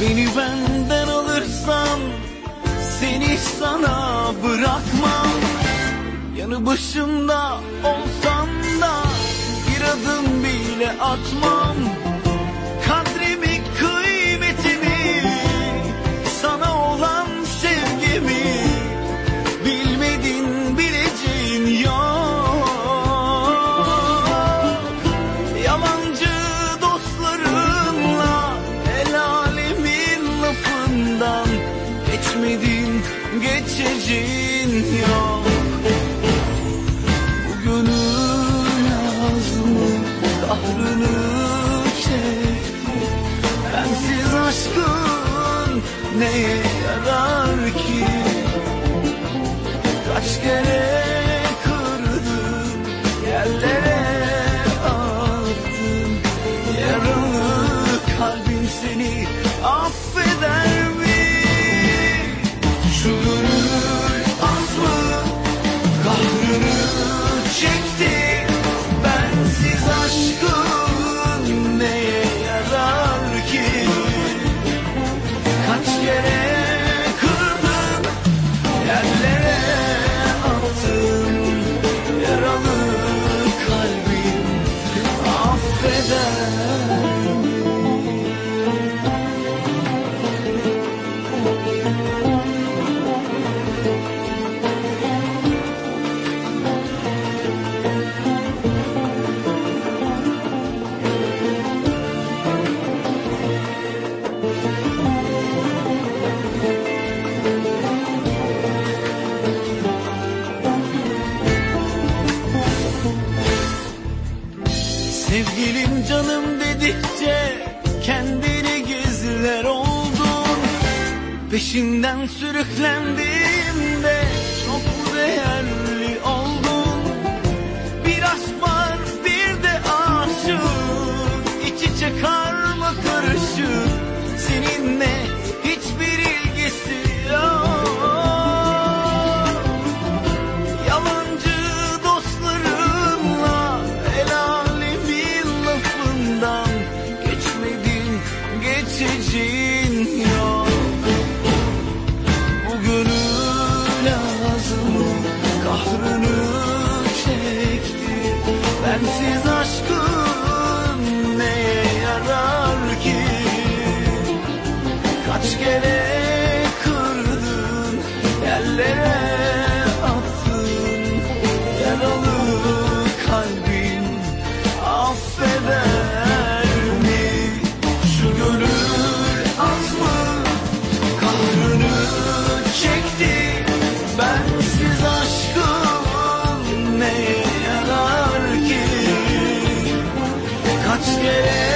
Beni benden alırsan seni sana bırakmam. Yanı başımda olsan da bir adım bile atmam. Geleceğin, geçeceğin yok. Bu gönül yazımı, kahrını çekti Bensiz aşkın neye yarar ki? Kaç kere Just go. Sevgilim canım dedikçe kendini gizler oldun. Peşinden sürüklendiğimde çok değerli affeder mi? Şu gönül az mı? Kahrını çekti Bensiz aşkın neye yarar ki? Kaç kere